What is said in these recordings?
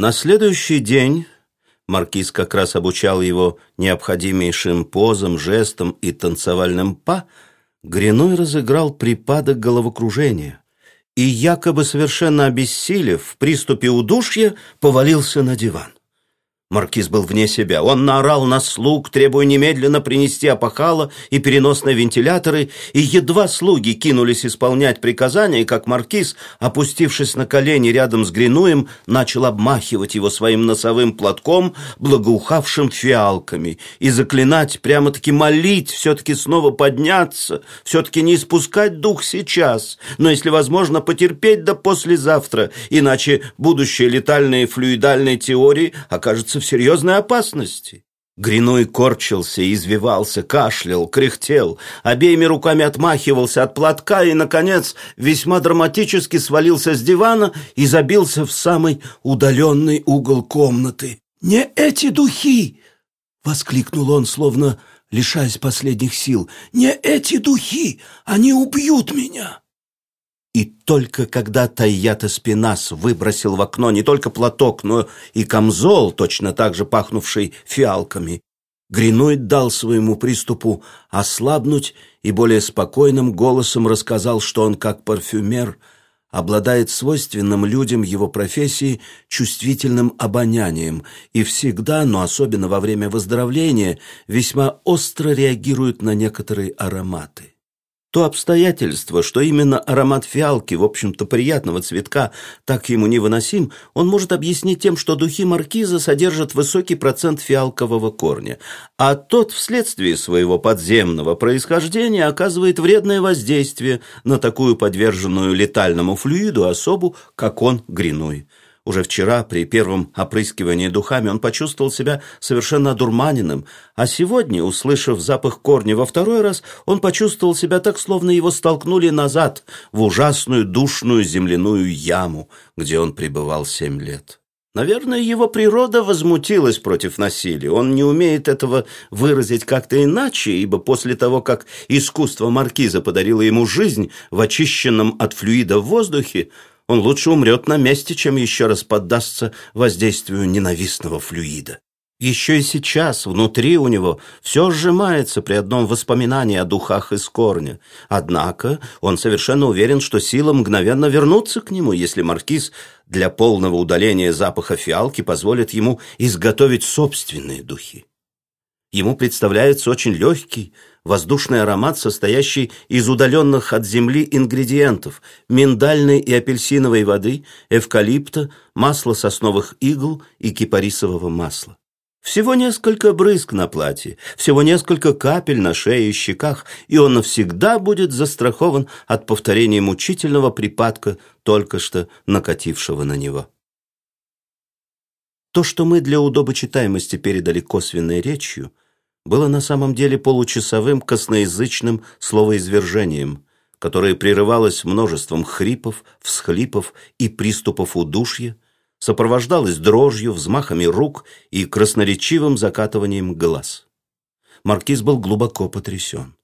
На следующий день маркиз как раз обучал его необходимейшим позам, жестам и танцевальным па, Гриной разыграл припадок головокружения и, якобы совершенно обессилев, в приступе удушья повалился на диван. Маркиз был вне себя. Он наорал на слуг, требуя немедленно принести опахало и переносные вентиляторы, и едва слуги кинулись исполнять приказания, как маркиз, опустившись на колени рядом с Гринуем, начал обмахивать его своим носовым платком, благоухавшим фиалками, и заклинать, прямо-таки молить, все-таки снова подняться, все-таки не испускать дух сейчас, но, если возможно, потерпеть до послезавтра, иначе будущее летальной флюидальной теории окажется в серьезной опасности. Гриной корчился, извивался, кашлял, кряхтел, обеими руками отмахивался от платка и, наконец, весьма драматически свалился с дивана и забился в самый удаленный угол комнаты. «Не эти духи!» — воскликнул он, словно лишаясь последних сил. «Не эти духи! Они убьют меня!» И только когда Тайята Спинас выбросил в окно не только платок, но и камзол, точно так же пахнувший фиалками, Гринуид дал своему приступу ослабнуть и более спокойным голосом рассказал, что он, как парфюмер, обладает свойственным людям его профессии чувствительным обонянием и всегда, но особенно во время выздоровления, весьма остро реагирует на некоторые ароматы. То обстоятельство, что именно аромат фиалки, в общем-то приятного цветка, так ему невыносим, он может объяснить тем, что духи маркиза содержат высокий процент фиалкового корня, а тот вследствие своего подземного происхождения оказывает вредное воздействие на такую подверженную летальному флюиду особу, как он, Гриной. Уже вчера, при первом опрыскивании духами, он почувствовал себя совершенно одурманенным, а сегодня, услышав запах корня во второй раз, он почувствовал себя так, словно его столкнули назад в ужасную душную земляную яму, где он пребывал семь лет. Наверное, его природа возмутилась против насилия. Он не умеет этого выразить как-то иначе, ибо после того, как искусство маркиза подарило ему жизнь в очищенном от флюида воздухе, он лучше умрет на месте, чем еще раз поддастся воздействию ненавистного флюида. Еще и сейчас внутри у него все сжимается при одном воспоминании о духах из корня. Однако он совершенно уверен, что сила мгновенно вернутся к нему, если маркиз для полного удаления запаха фиалки позволит ему изготовить собственные духи. Ему представляется очень легкий, воздушный аромат, состоящий из удаленных от земли ингредиентов – миндальной и апельсиновой воды, эвкалипта, масла сосновых игл и кипарисового масла. Всего несколько брызг на платье, всего несколько капель на шее и щеках, и он навсегда будет застрахован от повторения мучительного припадка, только что накатившего на него. То, что мы для удобочитаемости передали косвенной речью, было на самом деле получасовым косноязычным словоизвержением, которое прерывалось множеством хрипов, всхлипов и приступов удушья, сопровождалось дрожью, взмахами рук и красноречивым закатыванием глаз. Маркиз был глубоко потрясен.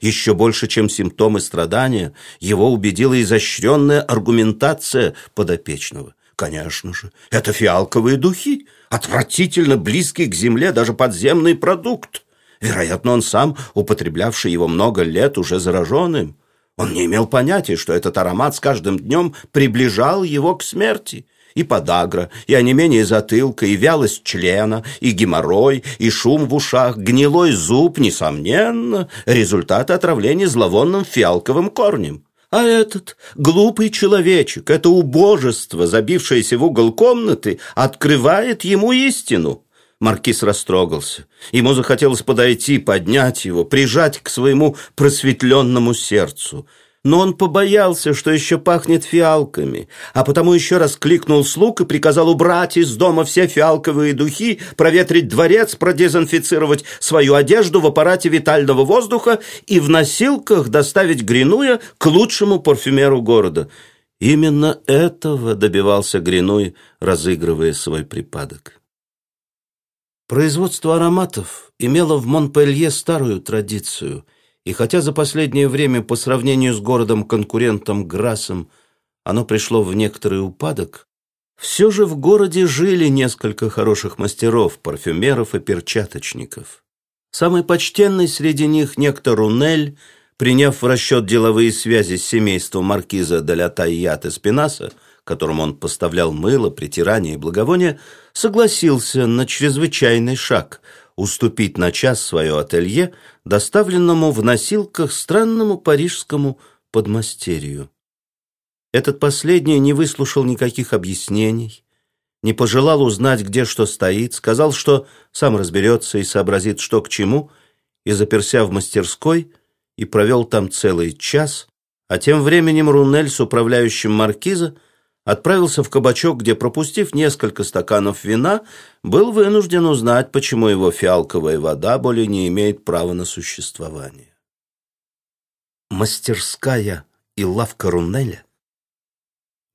Еще больше, чем симптомы страдания, его убедила изощренная аргументация подопечного – Конечно же, это фиалковые духи, отвратительно близкий к земле даже подземный продукт. Вероятно, он сам, употреблявший его много лет, уже зараженным. Он не имел понятия, что этот аромат с каждым днем приближал его к смерти. И подагра, и онемение затылка, и вялость члена, и геморрой, и шум в ушах, гнилой зуб, несомненно, результат отравления зловонным фиалковым корнем. А этот глупый человечек, это убожество, забившееся в угол комнаты, открывает ему истину. Маркиз растрогался. Ему захотелось подойти, поднять его, прижать к своему просветленному сердцу – но он побоялся, что еще пахнет фиалками, а потому еще раз кликнул слуг и приказал убрать из дома все фиалковые духи, проветрить дворец, продезинфицировать свою одежду в аппарате витального воздуха и в носилках доставить Гринуя к лучшему парфюмеру города. Именно этого добивался Гринуй, разыгрывая свой припадок. Производство ароматов имело в Монпелье старую традицию – и хотя за последнее время по сравнению с городом-конкурентом Грасом оно пришло в некоторый упадок, Все же в городе жили несколько хороших мастеров, парфюмеров и перчаточников. Самый почтенный среди них некто Рунель, приняв в расчет деловые связи с семейством маркиза де ля Тайят Эспинаса, которому он поставлял мыло, притирание и благовония, согласился на чрезвычайный шаг – уступить на час свое ателье, доставленному в носилках странному парижскому подмастерью. Этот последний не выслушал никаких объяснений, не пожелал узнать, где что стоит, сказал, что сам разберется и сообразит, что к чему, и заперся в мастерской, и провел там целый час, а тем временем Рунель с управляющим маркиза отправился в кабачок, где, пропустив несколько стаканов вина, был вынужден узнать, почему его фиалковая вода более не имеет права на существование. Мастерская и лавка Рунеля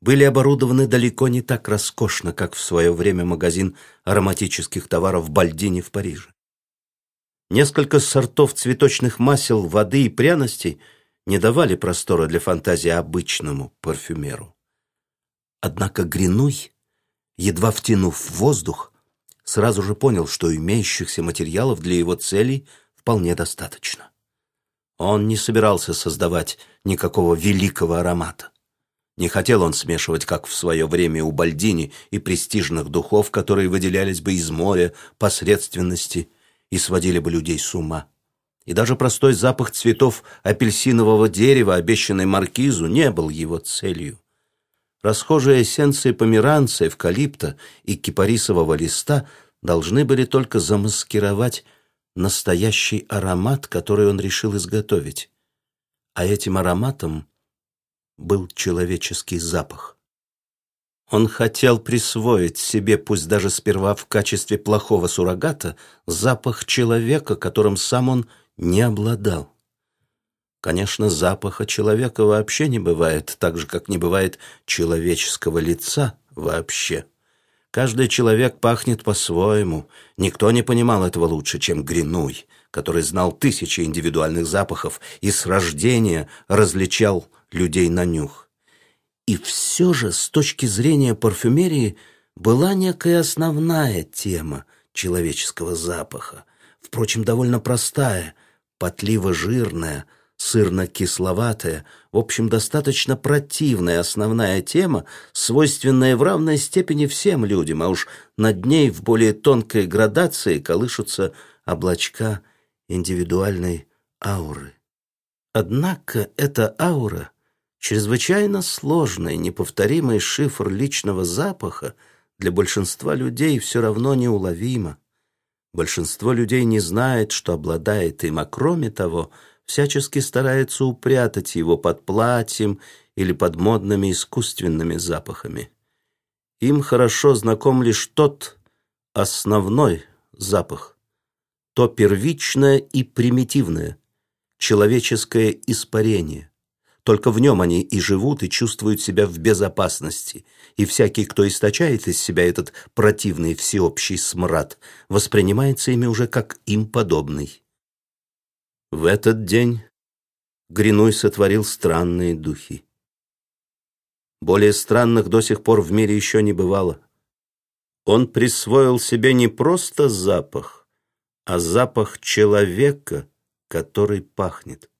были оборудованы далеко не так роскошно, как в свое время магазин ароматических товаров в Бальдине в Париже. Несколько сортов цветочных масел, воды и пряностей не давали простора для фантазии обычному парфюмеру. Однако Гринуй, едва втянув воздух, сразу же понял, что имеющихся материалов для его целей вполне достаточно. Он не собирался создавать никакого великого аромата. Не хотел он смешивать, как в свое время у Бальдини, и престижных духов, которые выделялись бы из моря, посредственности и сводили бы людей с ума. И даже простой запах цветов апельсинового дерева, обещанный маркизу, не был его целью. Расхожие эссенции померанца, эвкалипта и кипарисового листа должны были только замаскировать настоящий аромат, который он решил изготовить. А этим ароматом был человеческий запах. Он хотел присвоить себе, пусть даже сперва в качестве плохого суррогата, запах человека, которым сам он не обладал. Конечно, запаха человека вообще не бывает, так же, как не бывает человеческого лица вообще. Каждый человек пахнет по-своему. Никто не понимал этого лучше, чем Гринуй, который знал тысячи индивидуальных запахов и с рождения различал людей на нюх. И все же, с точки зрения парфюмерии, была некая основная тема человеческого запаха, впрочем, довольно простая, потливо-жирная, сырно-кисловатая, в общем, достаточно противная основная тема, свойственная в равной степени всем людям, а уж над ней в более тонкой градации колышутся облачка индивидуальной ауры. Однако эта аура — чрезвычайно сложный, неповторимый шифр личного запаха для большинства людей все равно неуловима. Большинство людей не знает, что обладает им, а кроме того — всячески старается упрятать его под платьем или под модными искусственными запахами. Им хорошо знаком лишь тот основной запах, то первичное и примитивное, человеческое испарение. Только в нем они и живут, и чувствуют себя в безопасности, и всякий, кто источает из себя этот противный всеобщий смрад, воспринимается ими уже как им подобный. В этот день Гринуй сотворил странные духи. Более странных до сих пор в мире еще не бывало. Он присвоил себе не просто запах, а запах человека, который пахнет.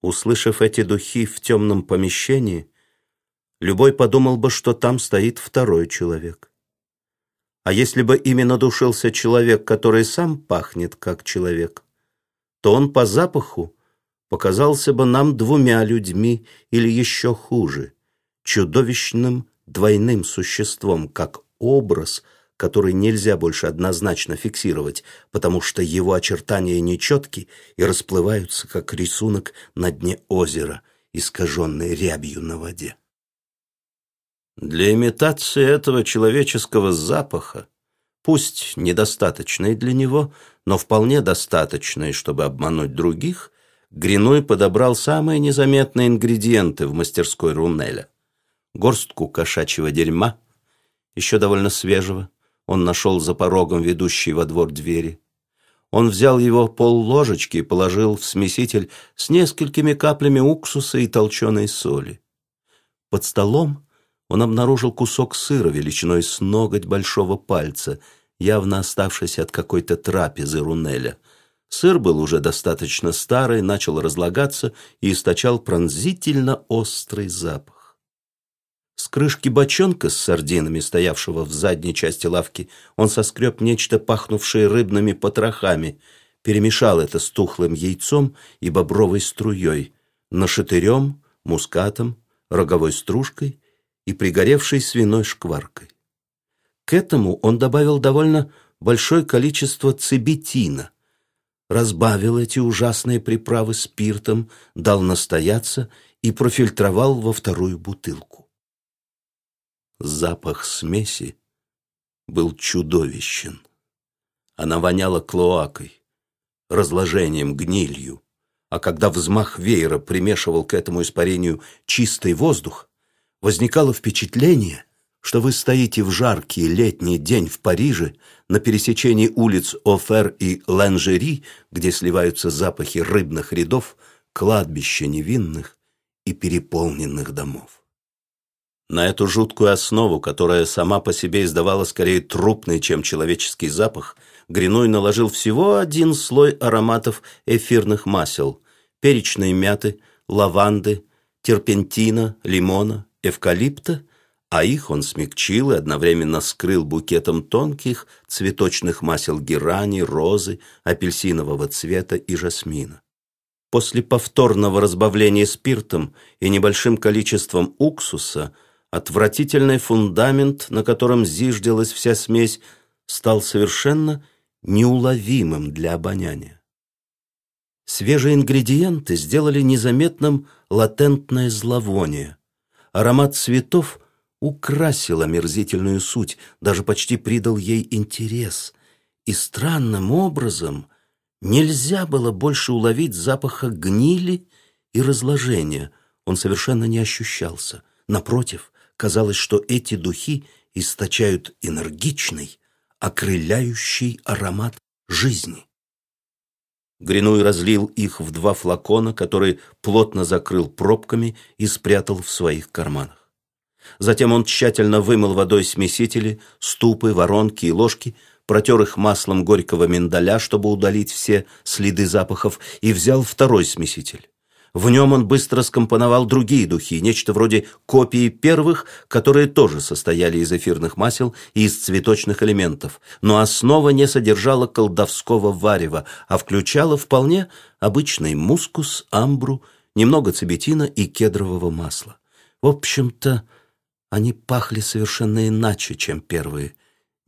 Услышав эти духи в темном помещении, любой подумал бы, что там стоит второй человек. А если бы именно душился человек, который сам пахнет как человек, то он по запаху показался бы нам двумя людьми или еще хуже, чудовищным двойным существом, как образ, который нельзя больше однозначно фиксировать, потому что его очертания нечетки и расплываются, как рисунок на дне озера, искаженный рябью на воде. Для имитации этого человеческого запаха пусть недостаточной для него, но вполне достаточной, чтобы обмануть других, Гриной подобрал самые незаметные ингредиенты в мастерской Рунеля. Горстку кошачьего дерьма, еще довольно свежего, он нашел за порогом ведущей во двор двери. Он взял его пол ложечки и положил в смеситель с несколькими каплями уксуса и толченой соли. Под столом он обнаружил кусок сыра величиной с ноготь большого пальца, явно оставшийся от какой-то трапезы Рунеля. Сыр был уже достаточно старый, начал разлагаться и источал пронзительно острый запах. С крышки бочонка с сардинами, стоявшего в задней части лавки, он соскреб нечто, пахнувшее рыбными потрохами, перемешал это с тухлым яйцом и бобровой струей, нашатырем, мускатом, роговой стружкой и пригоревшей свиной шкваркой. К этому он добавил довольно большое количество цибетина, разбавил эти ужасные приправы спиртом, дал настояться и профильтровал во вторую бутылку. Запах смеси был чудовищен. Она воняла клоакой, разложением, гнилью, а когда взмах веера примешивал к этому испарению чистый воздух, возникало впечатление, что вы стоите в жаркий летний день в Париже на пересечении улиц Офер и Ланжери, где сливаются запахи рыбных рядов, кладбища невинных и переполненных домов. На эту жуткую основу, которая сама по себе издавала скорее трупный, чем человеческий запах, Гриной наложил всего один слой ароматов эфирных масел, перечной мяты, лаванды, терпентина, лимона, эвкалипта, а их он смягчил и одновременно скрыл букетом тонких цветочных масел герани, розы, апельсинового цвета и жасмина. После повторного разбавления спиртом и небольшим количеством уксуса отвратительный фундамент, на котором зиждилась вся смесь, стал совершенно неуловимым для обоняния. Свежие ингредиенты сделали незаметным латентное зловоние. Аромат цветов украсил омерзительную суть, даже почти придал ей интерес. И странным образом нельзя было больше уловить запаха гнили и разложения. Он совершенно не ощущался. Напротив, казалось, что эти духи источают энергичный, окрыляющий аромат жизни. Гринуй разлил их в два флакона, которые плотно закрыл пробками и спрятал в своих карманах. Затем он тщательно вымыл водой смесители, ступы, воронки и ложки, протер их маслом горького миндаля, чтобы удалить все следы запахов, и взял второй смеситель. В нем он быстро скомпоновал другие духи, нечто вроде копии первых, которые тоже состояли из эфирных масел и из цветочных элементов, но основа не содержала колдовского варева, а включала вполне обычный мускус, амбру, немного цибетина и кедрового масла. В общем-то, они пахли совершенно иначе, чем первые.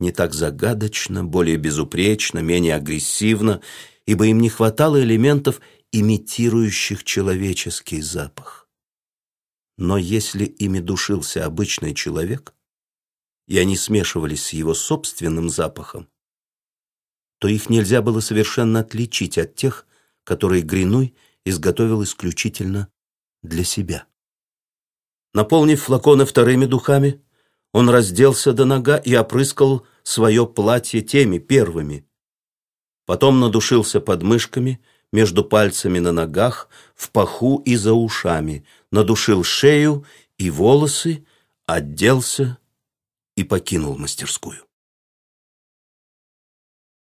Не так загадочно, более безупречно, менее агрессивно, ибо им не хватало элементов имитирующих человеческий запах. Но если ими душился обычный человек, и они смешивались с его собственным запахом, то их нельзя было совершенно отличить от тех, которые Гринуй изготовил исключительно для себя. Наполнив флаконы вторыми духами, он разделся до нога и опрыскал свое платье теми первыми. Потом надушился подмышками между пальцами на ногах, в паху и за ушами, надушил шею и волосы, отделся и покинул мастерскую.